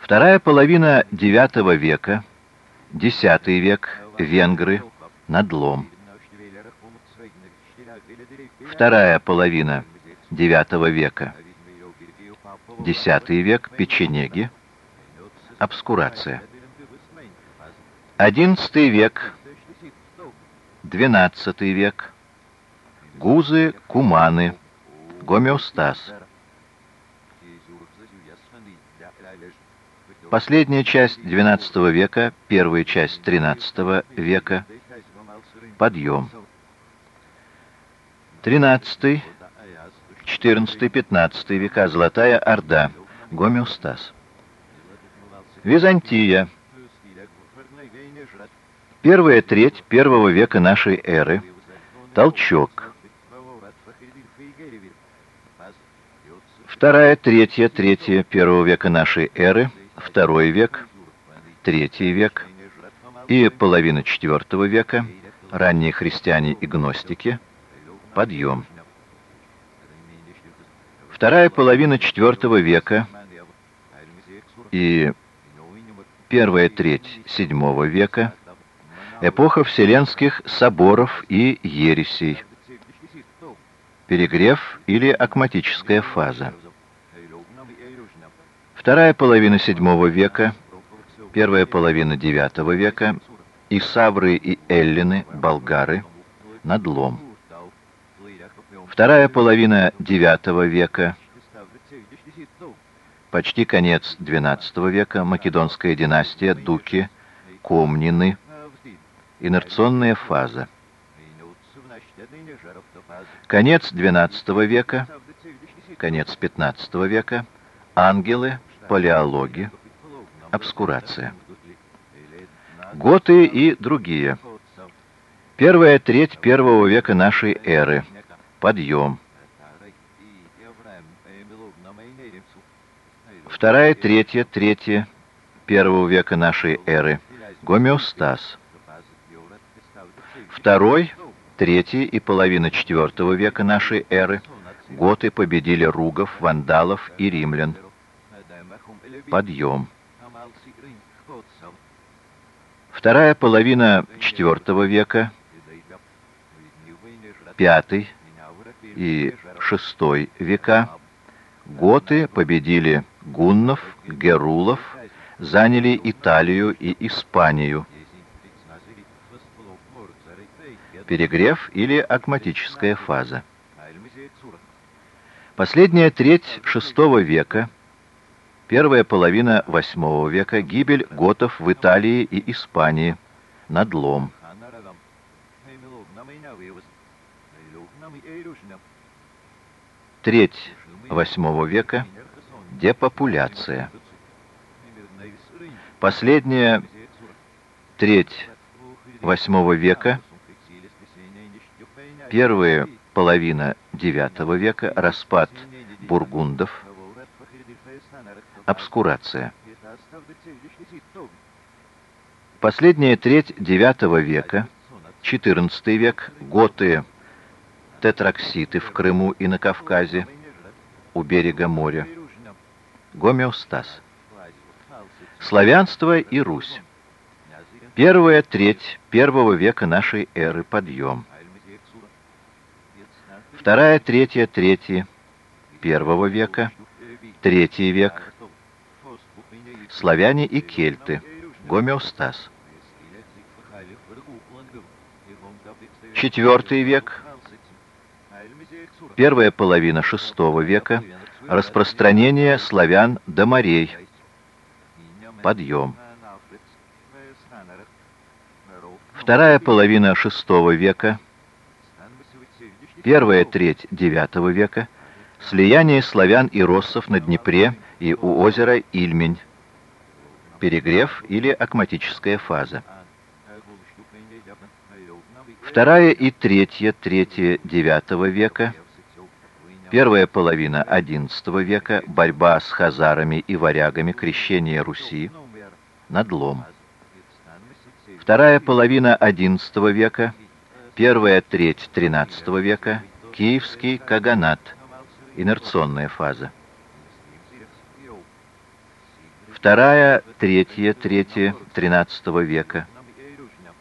Вторая половина IX века, X век, венгры, надлом. Вторая половина IX века, X век, печенеги, обскурация. XI век, XII век, гузы, куманы, гомеостаз. Последняя часть XII века, первая часть XIII века, подъем. XIII, XIV, XV века, Золотая Орда, гомеостаз. Византия. Первая треть первого века нашей эры. Толчок. Вторая, третья, третья первого века нашей эры. Второй век. Третий век. И половина четвертого века. Ранние христиане и гностики. Подъем. Вторая половина четвертого века и первая треть VII века, эпоха вселенских соборов и ересей, перегрев или акматическая фаза. Вторая половина VII века, первая половина IX века, Исавры и Эллины, болгары, надлом. Вторая половина IX века, Почти конец XII века, македонская династия, дуки, комнины, инерционная фаза. Конец XII века, конец XV века, ангелы, палеологи, обскурация. Готы и другие. Первая треть первого века нашей эры. Подъем. Вторая, третья, третья первого века нашей эры. Гомеостаз. Второй, третий и половина четвертого века нашей эры. Готы победили ругов, вандалов и римлян. Подъем. Вторая половина четвертого века, пятый и шестой века, готы победили гуннов, герулов заняли Италию и Испанию. Перегрев или акматическая фаза. Последняя треть VI века, первая половина VIII века, гибель готов в Италии и Испании, надлом. Треть VIII века, Депопуляция. Последняя треть восьмого века, первая половина девятого века, распад бургундов, обскурация. Последняя треть девятого века, четырнадцатый век, готы, тетракситы в Крыму и на Кавказе, у берега моря, Гомеостаз. Славянство и Русь. Первая треть первого века нашей эры. Подъем. Вторая, третья, третья первого века. Третий век. Славяне и кельты. Гомеостаз. Четвертый век. Первая половина шестого века Распространение славян до морей. Подъем. Вторая половина VI века, первая треть IX века, слияние славян и россов на Днепре и у озера Ильмень, перегрев или акматическая фаза. Вторая и третья, третья IX века – Первая половина XI века – борьба с хазарами и варягами, крещение Руси, надлом. Вторая половина XI века, первая треть XIII века – Киевский Каганат, инерционная фаза. Вторая, третья, третья, XIII века.